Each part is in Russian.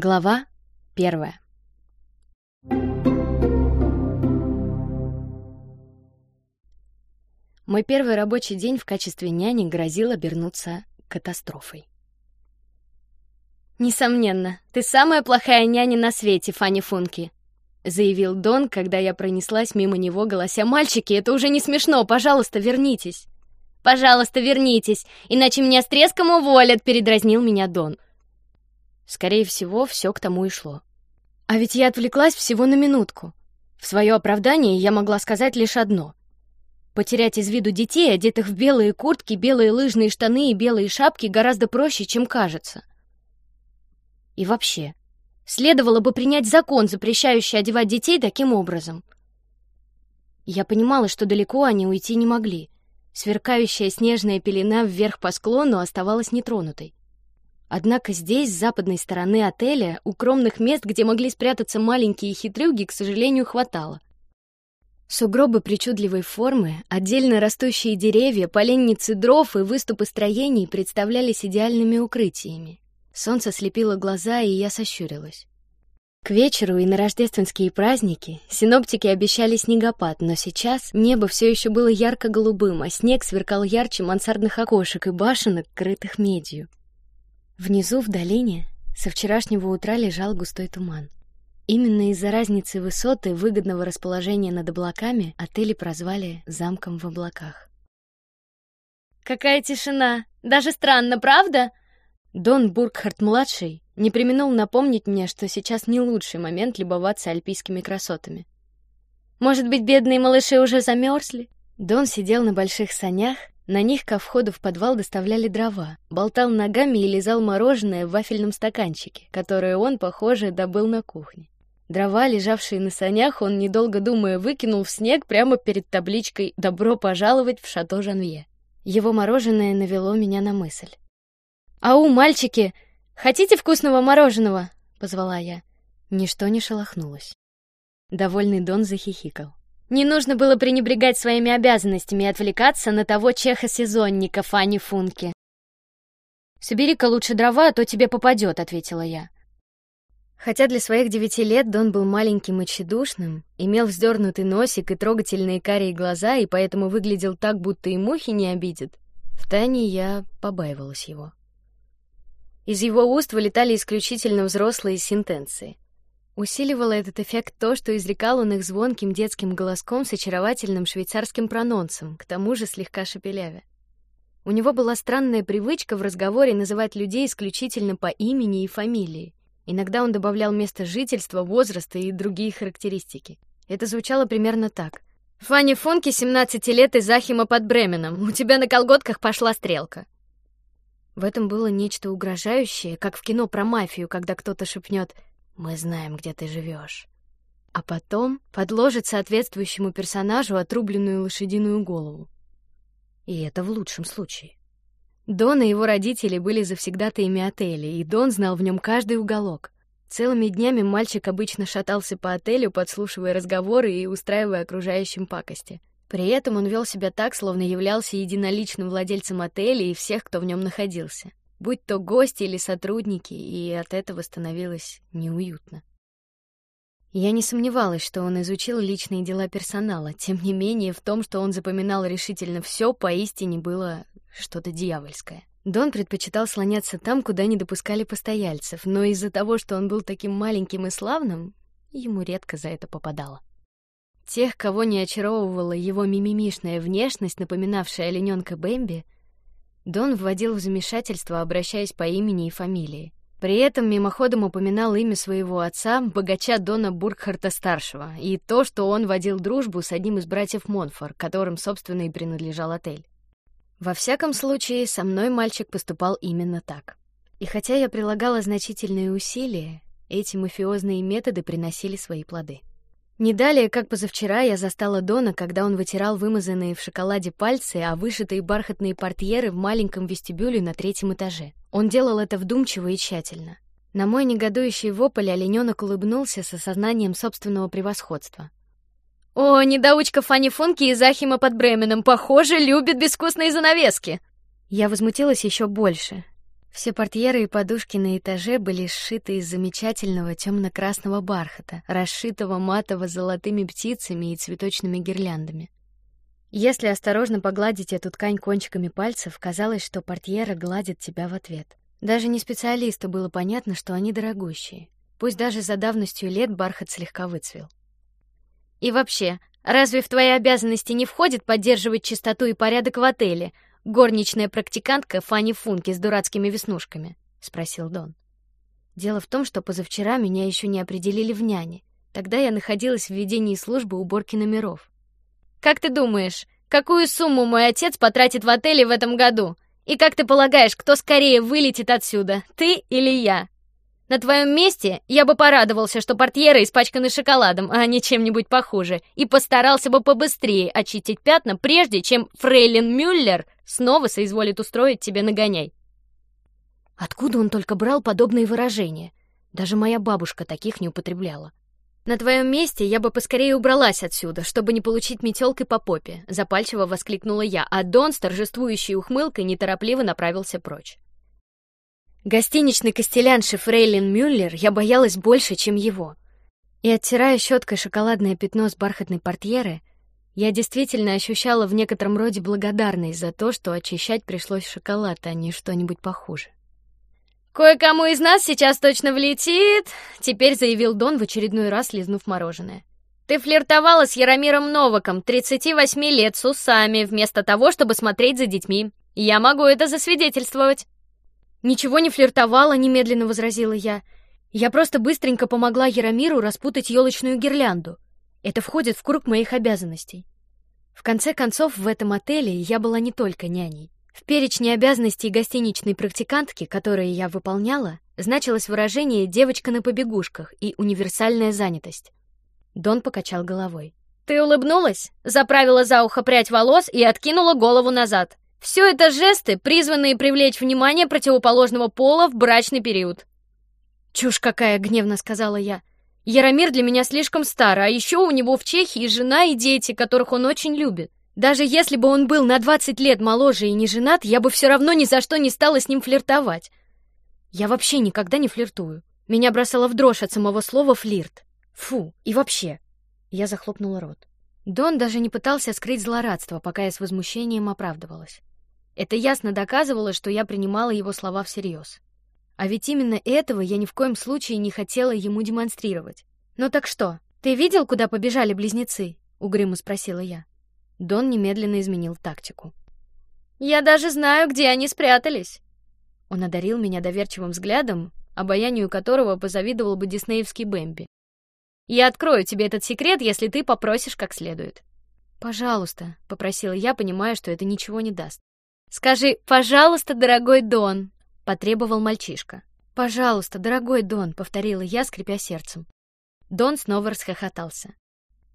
Глава первая. Мой первый рабочий день в качестве няни грозил обернуться катастрофой. Несомненно, ты самая плохая няня на свете, Фанни Функи, заявил Дон, когда я пронеслась мимо него, голося: "Мальчики, это уже не смешно, пожалуйста, вернитесь". Пожалуйста, вернитесь, иначе меня с треском уволят, передразнил меня Дон. Скорее всего, все к тому и шло. А ведь я отвлеклась всего на минутку. В свое оправдание я могла сказать лишь одно: потерять из виду детей, одетых в белые куртки, белые лыжные штаны и белые шапки, гораздо проще, чем кажется. И вообще, следовало бы принять закон, запрещающий одевать детей таким образом. Я понимала, что далеко они уйти не могли. Сверкающая снежная пелена вверх по склону оставалась нетронутой. Однако здесь, с западной стороны отеля, укромных мест, где могли спрятаться маленькие хитрюги, к сожалению, хватало. Сугробы причудливой формы, отдельно растущие деревья, поленницы дров и выступы строений представлялись идеальными укрытиями. Солнце слепило глаза, и я сощурилась. К вечеру и на рождественские праздники синоптики обещали снегопад, но сейчас небо все еще было ярко-голубым, а снег сверкал ярче мансардных окошек и башенок, крытых медью. Внизу, в долине, со вчерашнего утра лежал густой туман. Именно из-за разницы высоты выгодного расположения над облаками отели прозвали замком в облаках. Какая тишина! Даже странно, правда? Дон Бургхарт младший не применил напомнить мне, что сейчас не лучший момент любоваться альпийскими красотами. Может быть, бедные малыши уже замерзли? Дон сидел на больших санях на них ко входу в подвал доставляли дрова, болтал ногами и лизал мороженое в вафельном стаканчике, которое он, похоже, добыл на кухне. Дрова, лежавшие на санях, он недолго думая выкинул в снег прямо перед табличкой "Добро пожаловать в шато Жанвье". Его мороженое навело меня на мысль. «Ау, мальчики, хотите вкусного мороженого?» — позвала я. Ничто не шелохнулось. Довольный Дон захихикал. Не нужно было пренебрегать своими обязанностями и отвлекаться на того чеха-сезонника Фанни Функи. «Собери-ка лучше дрова, а то тебе попадет», — ответила я. Хотя для своих девяти лет Дон был маленьким и тщедушным, имел вздернутый носик и трогательные карие глаза, и поэтому выглядел так, будто и мухи не обидит, втайне я побаивалась его. Из его уст вылетали исключительно взрослые сентенции — Усиливало этот эффект то, что изрекал он их звонким детским голоском с очаровательным швейцарским прононсом, к тому же слегка шепелявя. У него была странная привычка в разговоре называть людей исключительно по имени и фамилии. Иногда он добавлял место жительства, возраста и другие характеристики. Это звучало примерно так: Фанни Функи, 17 лет из Ахима под Бременом. У тебя на колготках пошла стрелка. В этом было нечто угрожающее, как в кино про мафию, когда кто-то шепнет мы знаем, где ты живешь. А потом подложит соответствующему персонажу отрубленную лошадиную голову. И это в лучшем случае. Дон и его родители были завсегдатаями отеля, и Дон знал в нем каждый уголок. Целыми днями мальчик обычно шатался по отелю, подслушивая разговоры и устраивая окружающим пакости. При этом он вел себя так, словно являлся единоличным владельцем отеля и всех, кто в нем находился будь то гости или сотрудники, и от этого становилось неуютно. Я не сомневалась, что он изучил личные дела персонала. Тем не менее, в том, что он запоминал решительно все, поистине было что-то дьявольское. Дон предпочитал слоняться там, куда не допускали постояльцев, но из-за того, что он был таким маленьким и славным, ему редко за это попадало. Тех, кого не очаровывала его мимимишная внешность, напоминавшая олененка Бэмби, Дон вводил в замешательство, обращаясь по имени и фамилии. При этом мимоходом упоминал имя своего отца, богача Дона Бургхарта старшего, и то, что он водил дружбу с одним из братьев Монфор, которым собственно и принадлежал отель. Во всяком случае, со мной мальчик поступал именно так. И хотя я прилагала значительные усилия, эти мафиозные методы приносили свои плоды. Не далее, как позавчера, я застала Дона, когда он вытирал вымазанные в шоколаде пальцы, а вышитые бархатные портьеры в маленьком вестибюле на третьем этаже. Он делал это вдумчиво и тщательно. На мой негодующий вопль олененок улыбнулся с осознанием собственного превосходства. О, недоучка Фанни Функи из Ахима под Бременом, похоже, любит безвкусные занавески. Я возмутилась еще больше. Все портьеры и подушки на этаже были сшиты из замечательного темно-красного бархата, расшитого матово-золотыми птицами и цветочными гирляндами. Если осторожно погладить эту ткань кончиками пальцев, казалось, что портьера гладит тебя в ответ. Даже не специалисту было понятно, что они дорогущие. Пусть даже за давностью лет бархат слегка выцвел. И вообще, разве в твои обязанности не входит поддерживать чистоту и порядок в отеле, горничная практикантка Фанни Функи с дурацкими веснушками? спросил Дон. Дело в том, что позавчера меня еще не определили в няне. Тогда я находилась в ведении службы уборки номеров. Как ты думаешь, какую сумму мой отец потратит в отеле в этом году? И как ты полагаешь, кто скорее вылетит отсюда, ты или я? На твоем месте я бы порадовался, что портьеры испачканы шоколадом, а не чем-нибудь похуже, и постарался бы побыстрее очистить пятна, прежде чем Фрейлин Мюллер снова соизволит устроить тебе нагоняй. Откуда он только брал подобные выражения? Даже моя бабушка таких не употребляла. На твоем месте я бы поскорее убралась отсюда, чтобы не получить метелкой по попе, запальчиво воскликнула я, а Дон с торжествующей ухмылкой неторопливо направился прочь. Гостиничный костелянши Фрейлин Мюллер я боялась больше, чем его. И оттирая щеткой шоколадное пятно с бархатной портьеры, я действительно ощущала в некотором роде благодарность за то, что очищать пришлось шоколад, а не что-нибудь похуже. Кое-кому из нас сейчас точно влетит, теперь заявил Дон в очередной раз, лизнув мороженое. Ты флиртовала с Яромиром Новаком, 38 лет, с усами, вместо того, чтобы смотреть за детьми. Я могу это засвидетельствовать. Ничего не флиртовала, немедленно возразила я. Я просто быстренько помогла Яромиру распутать елочную гирлянду. Это входит в круг моих обязанностей. В конце концов, в этом отеле я была не только няней. В перечне обязанностей гостиничной практикантки, которые я выполняла, значилось выражение «девочка на побегушках» и «универсальная занятость». Дон покачал головой. Ты улыбнулась, заправила за ухо прядь волос и откинула голову назад. Все это жесты, призванные привлечь внимание противоположного пола в брачный период. Чушь какая, гневно сказала я. Яромир для меня слишком стар, а еще у него в Чехии жена и дети, которых он очень любит. Даже если бы он был на 20 лет моложе и не женат, я бы все равно ни за что не стала с ним флиртовать. Я вообще никогда не флиртую. Меня бросало в дрожь от самого слова флирт. Фу, и вообще. Я захлопнула рот. Дон даже не пытался скрыть злорадство, пока я с возмущением оправдывалась. Это ясно доказывало, что я принимала его слова всерьез. А ведь именно этого я ни в коем случае не хотела ему демонстрировать. Ну так что? Ты видел, куда побежали близнецы? угрюмо спросила я. Дон немедленно изменил тактику. Я даже знаю, где они спрятались. Он одарил меня доверчивым взглядом, обаянию которого позавидовал бы диснеевский Бэмби. Я открою тебе этот секрет, если ты попросишь как следует. Пожалуйста, попросила я, понимая, что это ничего не даст. Скажи, пожалуйста, дорогой Дон, потребовал мальчишка. Пожалуйста, дорогой Дон, повторила я, скрипя сердцем. Дон снова расхохотался.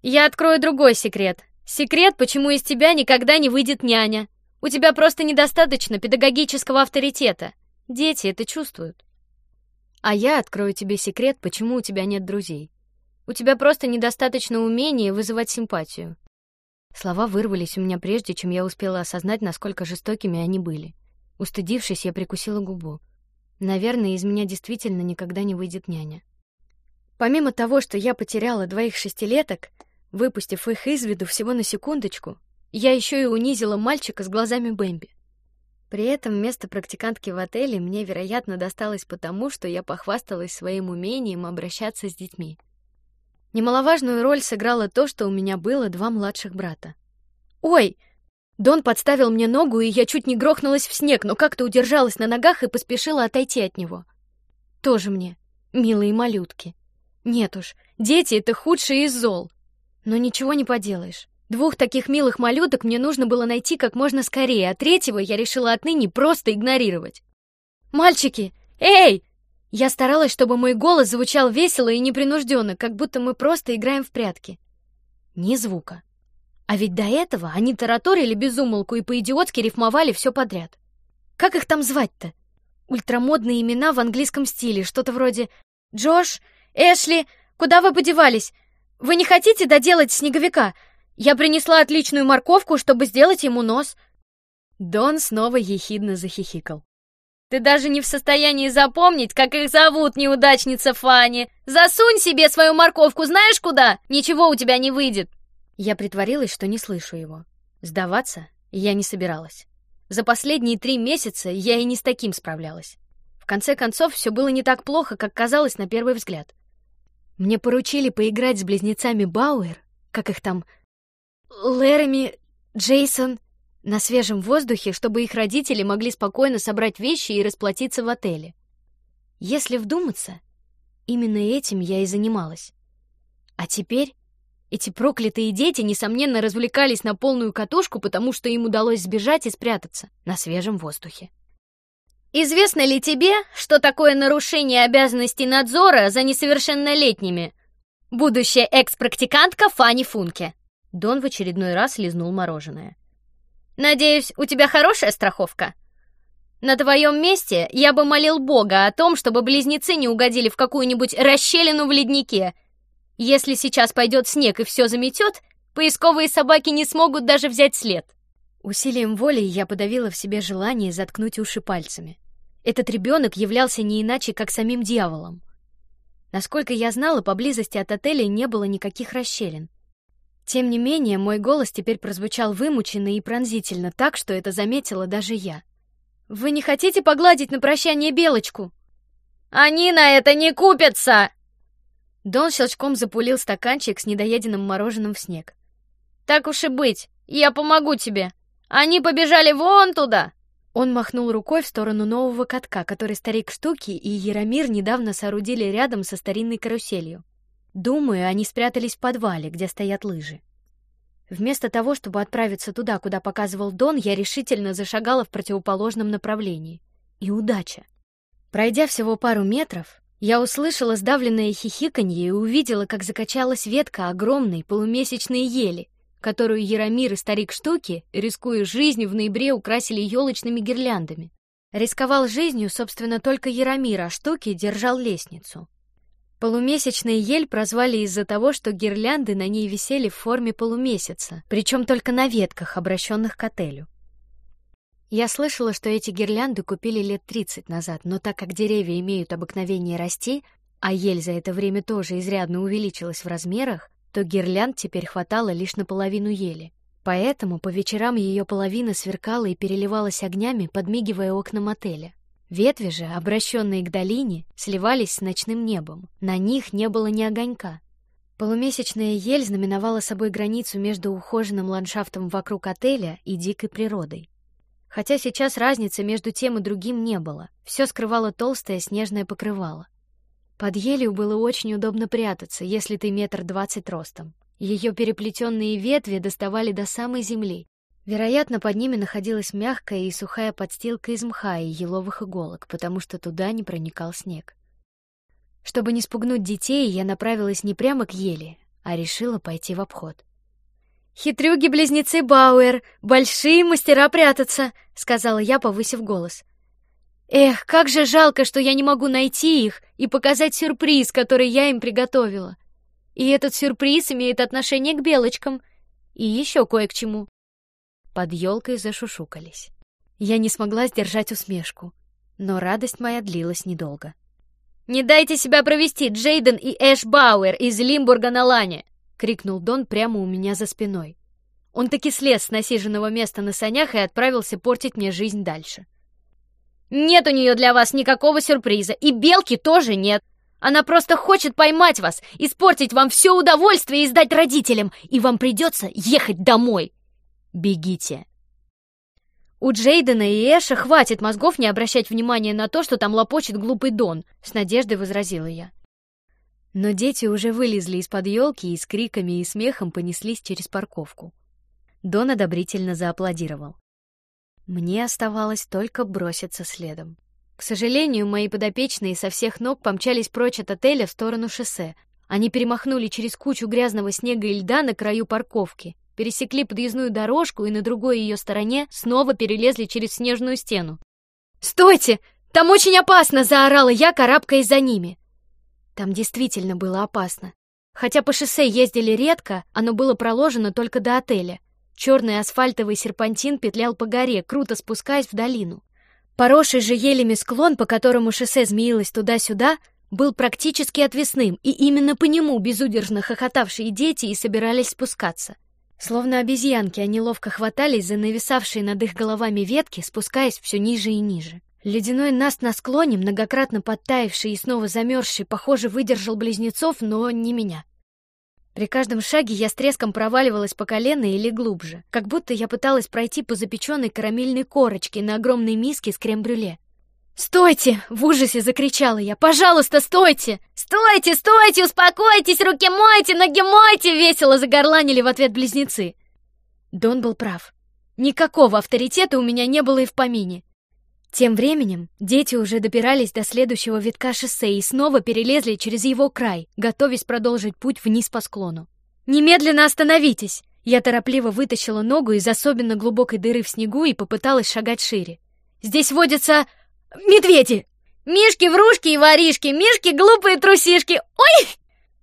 Я открою другой секрет. Секрет, почему из тебя никогда не выйдет няня. У тебя просто недостаточно педагогического авторитета. Дети это чувствуют. А я открою тебе секрет, почему у тебя нет друзей. У тебя просто недостаточно умения вызывать симпатию. Слова вырвались у меня прежде, чем я успела осознать, насколько жестокими они были. Устыдившись, я прикусила губу. Наверное, из меня действительно никогда не выйдет няня. Помимо того, что я потеряла двоих шестилеток, выпустив их из виду всего на секундочку, я еще и унизила мальчика с глазами Бэмби. При этом место практикантки в отеле мне, вероятно, досталось потому, что я похвасталась своим умением обращаться с детьми. Немаловажную роль сыграло то, что у меня было два младших брата. Ой! Дон подставил мне ногу, и я чуть не грохнулась в снег, но как-то удержалась на ногах и поспешила отойти от него. Тоже мне, милые малютки. Нет уж, дети — это худшие из зол. Но ничего не поделаешь. Двух таких милых малюток мне нужно было найти как можно скорее, а третьего я решила отныне просто игнорировать. Мальчики, эй! Я старалась, чтобы мой голос звучал весело и непринужденно, как будто мы просто играем в прятки. Ни звука. А ведь до этого они тараторили безумолку и по-идиотски рифмовали все подряд. Как их там звать-то? Ультрамодные имена в английском стиле, что-то вроде «Джош», «Эшли», «Куда вы подевались? Вы не хотите доделать снеговика? Я принесла отличную морковку, чтобы сделать ему нос». Дон снова ехидно захихикал. Ты даже не в состоянии запомнить, как их зовут, неудачница Фанни. Засунь себе свою морковку знаешь куда? Ничего у тебя не выйдет. Я притворилась, что не слышу его. Сдаваться я не собиралась. За последние три месяца я и не с таким справлялась. В конце концов, все было не так плохо, как казалось на первый взгляд. Мне поручили поиграть с близнецами Бауэр, как их там, Лерами, Джейсон, на свежем воздухе, чтобы их родители могли спокойно собрать вещи и расплатиться в отеле. Если вдуматься, именно этим я и занималась. А теперь эти проклятые дети несомненно развлекались на полную катушку, потому что им удалось сбежать и спрятаться на свежем воздухе. Известно ли тебе, что такое нарушение обязанностей надзора за несовершеннолетними? Будущая экс-практикантка Фанни Функе. Дон в очередной раз лизнул мороженое. Надеюсь, у тебя хорошая страховка. На твоем месте я бы молил Бога о том, чтобы близнецы не угодили в какую-нибудь расщелину в леднике. Если сейчас пойдет снег и все заметет, поисковые собаки не смогут даже взять след. Усилием воли я подавила в себе желание заткнуть уши пальцами. Этот ребенок являлся не иначе, как самим дьяволом. Насколько я знала, поблизости от отеля не было никаких расщелин. Тем не менее, мой голос теперь прозвучал вымученно и пронзительно, так что это заметила даже я. Вы не хотите погладить на прощание белочку? Они на это не купятся. Дон щелчком запулил стаканчик с недоеденным мороженым в снег. Так уж и быть, я помогу тебе. Они побежали вон туда. Он махнул рукой в сторону нового катка, который старик Штуки и Яромир недавно соорудили рядом со старинной каруселью. Думаю, они спрятались в подвале, где стоят лыжи. Вместо того, чтобы отправиться туда, куда показывал Дон, я решительно зашагала в противоположном направлении. И удача. Пройдя всего пару метров, я услышала сдавленное хихиканье и увидела, как закачалась ветка огромной полумесячной ели, которую Яромир и старик Штуки, рискуя жизнью, в ноябре украсили елочными гирляндами. Рисковал жизнью, собственно, только Яромир, а Штуки держал лестницу. Полумесячный ель прозвали из-за того, что гирлянды на ней висели в форме полумесяца, причем только на ветках, обращенных к отелю. Я слышала, что эти гирлянды купили лет тридцать назад, но так как деревья имеют обыкновение расти, а ель за это время тоже изрядно увеличилась в размерах, то гирлянд теперь хватало лишь на половину ели. Поэтому по вечерам ее половина сверкала и переливалась огнями, подмигивая окнам отеля. Ветви же, обращенные к долине, сливались с ночным небом. На них не было ни огонька. Полумесячная ель знаменовала собой границу между ухоженным ландшафтом вокруг отеля и дикой природой. Хотя сейчас разницы между тем и другим не было, все скрывало толстое снежное покрывало. Под елью было очень удобно прятаться, если ты метр двадцать ростом. Ее переплетенные ветви доставали до самой земли, Вероятно, под ними находилась мягкая и сухая подстилка из мха и еловых иголок, потому что туда не проникал снег. Чтобы не спугнуть детей, я направилась не прямо к ели, а решила пойти в обход. Хитрюги-близнецы Бауэр, большие мастера прятаться, сказала я, повысив голос. Эх, как же жалко, что я не могу найти их и показать сюрприз, который я им приготовила. И этот сюрприз имеет отношение к белочкам и еще кое к чему. Под елкой зашушукались. Я не смогла сдержать усмешку, но радость моя длилась недолго. Не дайте себя провести, Джейден и Эш Бауэр из Лимбурга на Лане! Крикнул Дон прямо у меня за спиной. Он таки слез с насиженного места на санях и отправился портить мне жизнь дальше. Нет у нее для вас никакого сюрприза, и белки тоже нет. Она просто хочет поймать вас, испортить вам все удовольствие и сдать родителям, и вам придется ехать домой. Бегите. У Джейдена и Эша хватит мозгов не обращать внимания на то, что там лопочет глупый Дон, с надеждой возразила я. Но дети уже вылезли из-под елки и с криками и смехом понеслись через парковку. Дон одобрительно зааплодировал. Мне оставалось только броситься следом. К сожалению, мои подопечные со всех ног помчались прочь от отеля в сторону шоссе. Они перемахнули через кучу грязного снега и льда на краю парковки пересекли подъездную дорожку и на другой ее стороне снова перелезли через снежную стену. «Стойте! Там очень опасно!» — заорала я, карабкаясь за ними. Там действительно было опасно. Хотя по шоссе ездили редко, оно было проложено только до отеля. Черный асфальтовый серпантин петлял по горе, круто спускаясь в долину. Поросший же елями склон, по которому шоссе змеилось туда-сюда, был практически отвесным, и именно по нему безудержно хохотавшие дети и собирались спускаться. Словно обезьянки, они ловко хватались за нависавшие над их головами ветки, спускаясь все ниже и ниже. Ледяной наст на склоне, многократно подтаявший и снова замерзший, похоже, выдержал близнецов, но не меня. При каждом шаге я с треском проваливалась по колено или глубже, как будто я пыталась пройти по запеченной карамельной корочке на огромной миске с крем-брюле. «Стойте!» — в ужасе закричала я. «Пожалуйста, стойте!» «Стойте, стойте, успокойтесь, руки мойте, ноги мойте!» — весело загорланили в ответ близнецы. Дон был прав. Никакого авторитета у меня не было и в помине. Тем временем дети уже добирались до следующего витка шоссе и снова перелезли через его край, готовясь продолжить путь вниз по склону. «Немедленно остановитесь!» Я торопливо вытащила ногу из особенно глубокой дыры в снегу и попыталась шагать шире. «Здесь водятся медведи!» «Мишки, врушки и воришки! Мишки, глупые трусишки! Ой!»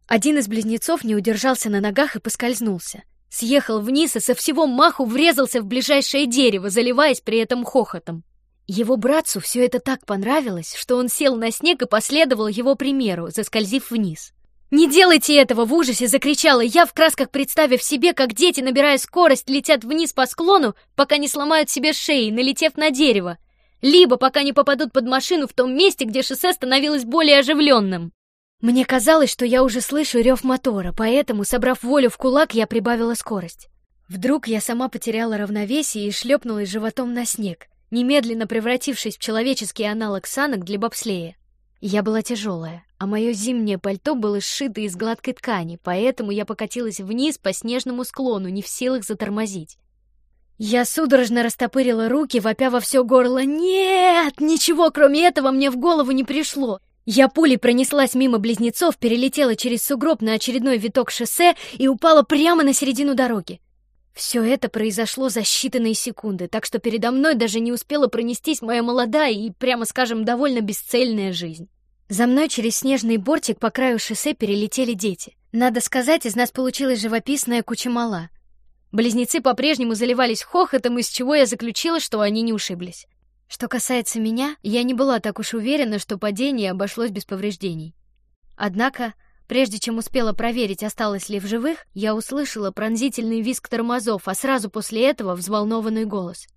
Один из близнецов не удержался на ногах и поскользнулся. Съехал вниз и со всего маху врезался в ближайшее дерево, заливаясь при этом хохотом. Его братцу все это так понравилось, что он сел на снег и последовал его примеру, заскользив вниз. «Не делайте этого!» — в ужасе закричала я, в красках представив себе, как дети, набирая скорость, летят вниз по склону, пока не сломают себе шеи, налетев на дерево, либо пока не попадут под машину в том месте, где шоссе становилось более оживленным. Мне казалось, что я уже слышу рев мотора, поэтому, собрав волю в кулак, я прибавила скорость. Вдруг я сама потеряла равновесие и шлепнулась животом на снег немедленно превратившись в человеческий аналог санок для бобслея. Я была тяжелая, а мое зимнее пальто было сшито из гладкой ткани, поэтому я покатилась вниз по снежному склону, не в силах затормозить. Я судорожно растопырила руки, вопя во все горло «Нет!» Ничего, кроме этого, мне в голову не пришло. Я пулей пронеслась мимо близнецов, перелетела через сугроб на очередной виток шоссе и упала прямо на середину дороги. Все это произошло за считанные секунды, так что передо мной даже не успела пронестись моя молодая и, прямо скажем, довольно бесцельная жизнь. За мной через снежный бортик по краю шоссе перелетели дети. Надо сказать, из нас получилась живописная куча мала. Близнецы по-прежнему заливались хохотом, из чего я заключила, что они не ушиблись. Что касается меня, я не была так уж уверена, что падение обошлось без повреждений. Однако Прежде чем успела проверить, осталось ли в живых, я услышала пронзительный визг тормозов, а сразу после этого взволнованный голос.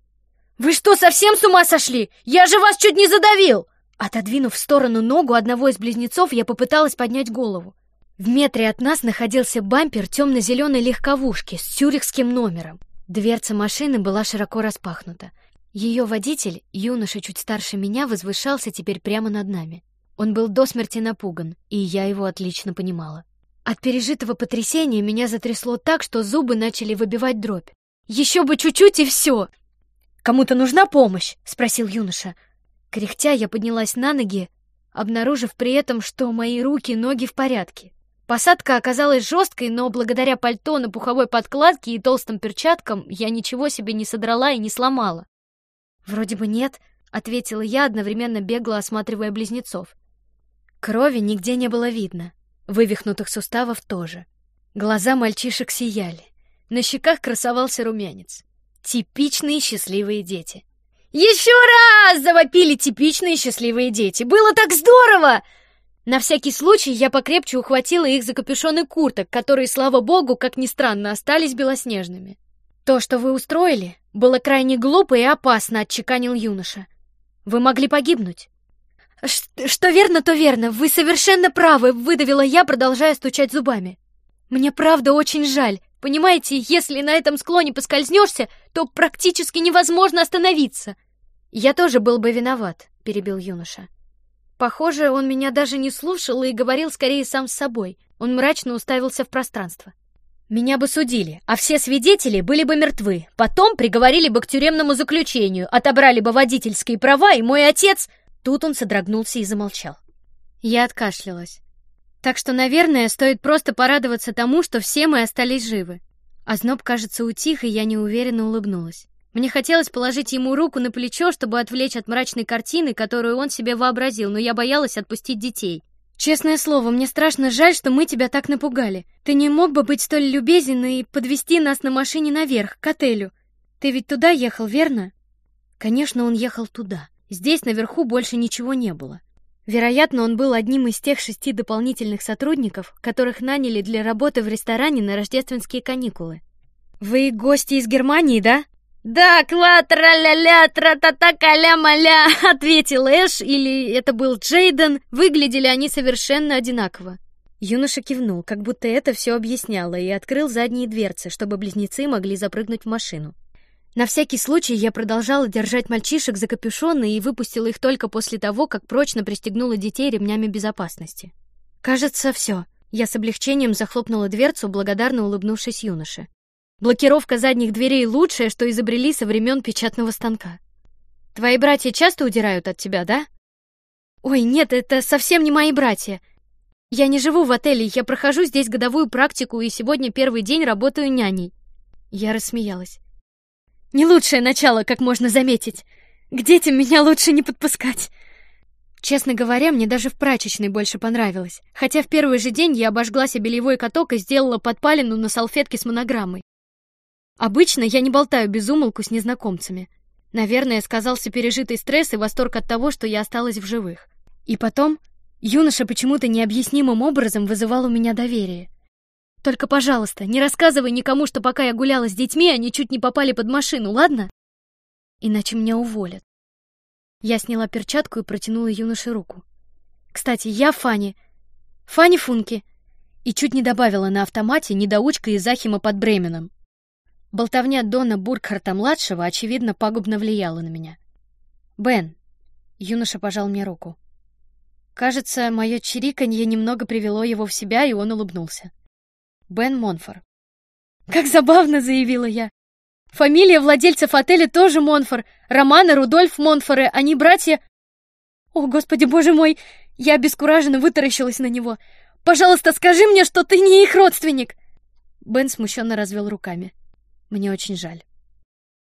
«Вы что, совсем с ума сошли? Я же вас чуть не задавил!» Отодвинув в сторону ногу одного из близнецов, я попыталась поднять голову. В метре от нас находился бампер темно-зеленой легковушки с тюрихским номером. Дверца машины была широко распахнута. Ее водитель, юноша чуть старше меня, возвышался теперь прямо над нами. Он был до смерти напуган, и я его отлично понимала. От пережитого потрясения меня затрясло так, что зубы начали выбивать дробь. Еще бы чуть-чуть и все. Кому-то нужна помощь, спросил юноша. Кряхтя я поднялась на ноги, обнаружив при этом, что мои руки и ноги в порядке. Посадка оказалась жесткой, но благодаря пальто на пуховой подкладке и толстым перчаткам я ничего себе не содрала и не сломала. Вроде бы нет, ответила я, одновременно бегло осматривая близнецов. Крови нигде не было видно, вывихнутых суставов тоже. Глаза мальчишек сияли, на щеках красовался румянец. Типичные счастливые дети. Еще раз завопили типичные счастливые дети. Было так здорово! На всякий случай я покрепче ухватила их за капюшоны курток, которые, слава богу, как ни странно, остались белоснежными. То, что вы устроили, было крайне глупо и опасно, отчеканил юноша. Вы могли погибнуть. «Что верно, то верно. Вы совершенно правы», — выдавила я, продолжая стучать зубами. «Мне правда очень жаль. Понимаете, если на этом склоне поскользнешься, то практически невозможно остановиться». «Я тоже был бы виноват», — перебил юноша. Похоже, он меня даже не слушал и говорил скорее сам с собой. Он мрачно уставился в пространство. Меня бы судили, а все свидетели были бы мертвы. Потом приговорили бы к тюремному заключению, отобрали бы водительские права, и мой отец... Тут он содрогнулся и замолчал. Я откашлялась. Так что, наверное, стоит просто порадоваться тому, что все мы остались живы. А зноб, кажется, утих, и я неуверенно улыбнулась. Мне хотелось положить ему руку на плечо, чтобы отвлечь от мрачной картины, которую он себе вообразил, но я боялась отпустить детей. Честное слово, мне страшно жаль, что мы тебя так напугали. Ты не мог бы быть столь любезен и подвести нас на машине наверх, к отелю. Ты ведь туда ехал, верно? Конечно, он ехал туда. Здесь наверху больше ничего не было. Вероятно, он был одним из тех шести дополнительных сотрудников, которых наняли для работы в ресторане на рождественские каникулы. Вы гости из Германии, да? Да, кватра-ля-ля, тра-та-та-ка-ля-маля, ответил Эш, или это был Джейден. Выглядели они совершенно одинаково. Юноша кивнул, как будто это все объясняло, и открыл задние дверцы, чтобы близнецы могли запрыгнуть в машину. На всякий случай я продолжала держать мальчишек за капюшоны и выпустила их только после того, как прочно пристегнула детей ремнями безопасности. Кажется, все. Я с облегчением захлопнула дверцу, благодарно улыбнувшись юноше. Блокировка задних дверей лучшее, что изобрели со времен печатного станка. Твои братья часто удирают от тебя, да? Ой, нет, это совсем не мои братья. Я не живу в отеле, я прохожу здесь годовую практику и сегодня первый день работаю няней. Я рассмеялась. Не лучшее начало, как можно заметить. К детям меня лучше не подпускать. Честно говоря, мне даже в прачечной больше понравилось. Хотя в первый же день я обожгла себе бельевой каток и сделала подпалину на салфетке с монограммой. Обычно я не болтаю без умолку с незнакомцами. Наверное, сказался пережитый стресс и восторг от того, что я осталась в живых. И потом, юноша почему-то необъяснимым образом вызывал у меня доверие. Только, пожалуйста, не рассказывай никому, что пока я гуляла с детьми, они чуть не попали под машину, ладно? Иначе меня уволят. Я сняла перчатку и протянула юноше руку. Кстати, я Фани. Фани Функи. И чуть не добавила на автомате недоучка из Ахима под Бременом. Болтовня Дона Буркхарта-младшего, очевидно, пагубно влияла на меня. «Бен», — юноша пожал мне руку. Кажется, мое чириканье немного привело его в себя, и он улыбнулся. Бен Монфор. Как забавно, заявила я. Фамилия владельцев отеля тоже Монфор. Роман и Рудольф Монфоры, они братья. О, господи, боже мой! Я обескураженно вытаращилась на него. Пожалуйста, скажи мне, что ты не их родственник. Бен смущенно развел руками. Мне очень жаль.